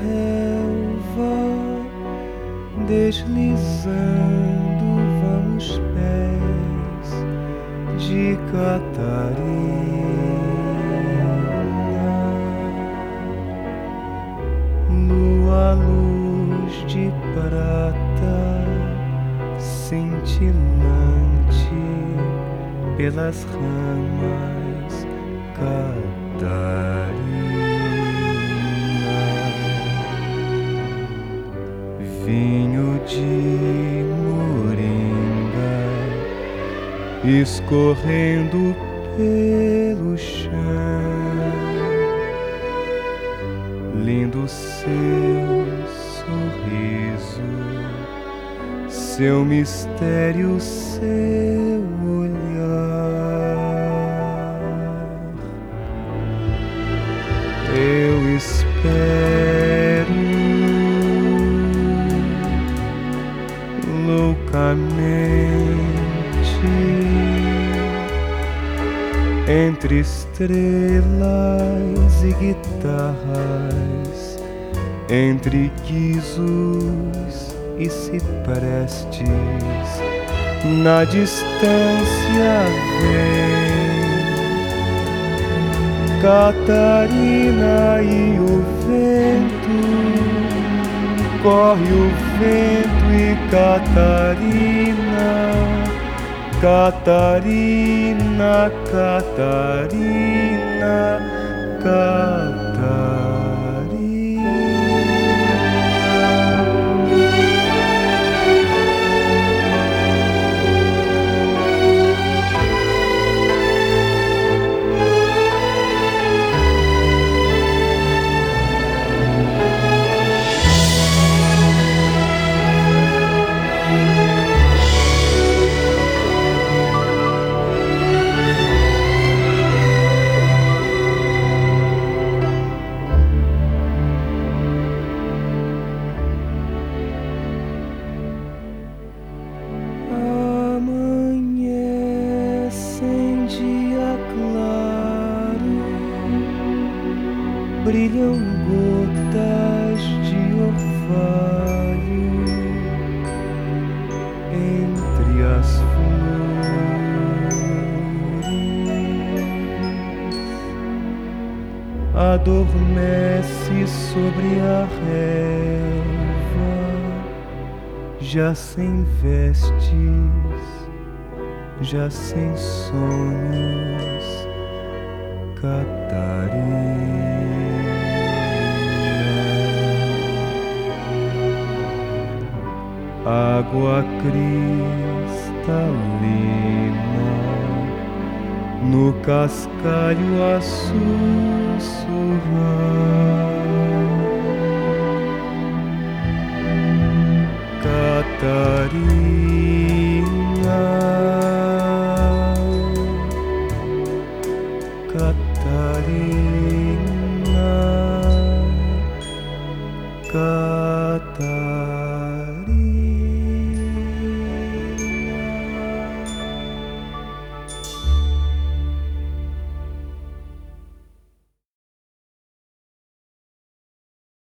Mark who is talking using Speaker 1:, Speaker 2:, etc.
Speaker 1: relva, deslizando vão os pés de Catarina. Lua, luz de prata, cintilante pelas ramas, de moringa escorrendo pelo chão. Lindo seu sorriso, seu mistério, seu olhar. Eu espero loucamente entre estrelas e guitarras, entre guizos e ciprestes, na distância vem Catarina e o vento corre o vento カタリナカタリナカタリナカタリナ brilham gotas de orvalho entre as flores. Adormece sobre a relva já sem vestes, já sem sonhos, Catarina. Água cristalina no cascalho a.